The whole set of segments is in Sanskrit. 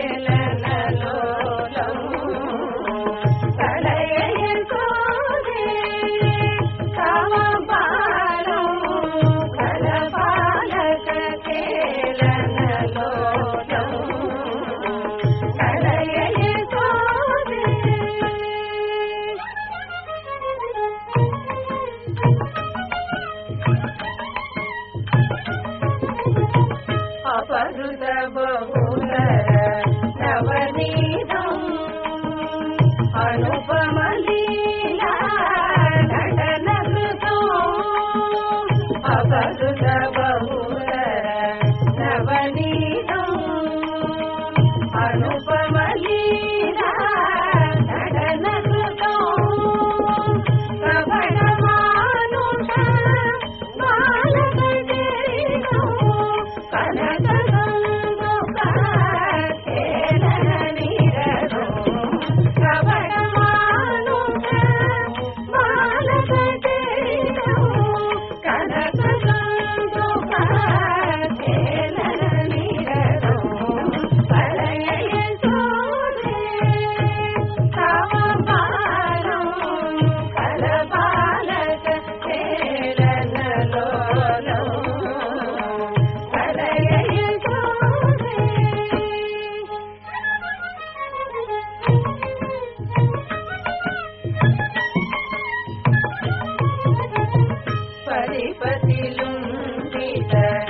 el ಸದುದಾ ीत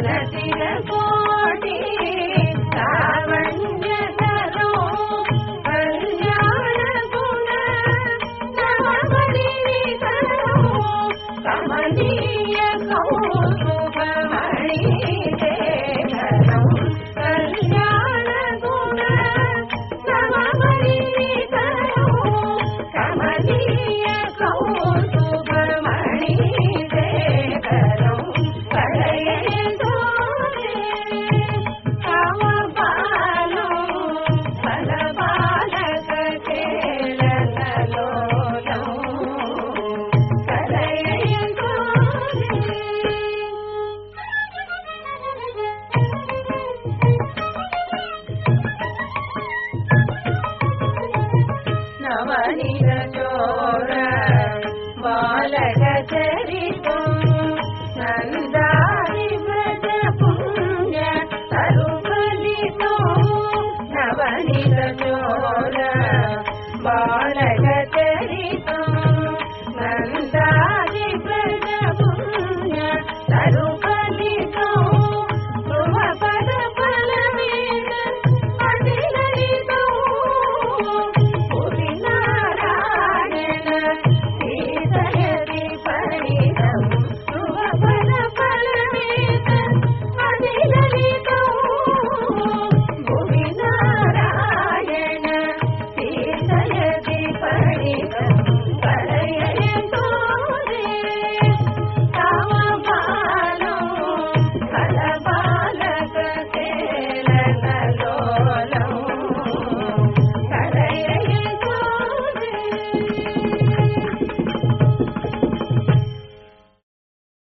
மனதிரகோ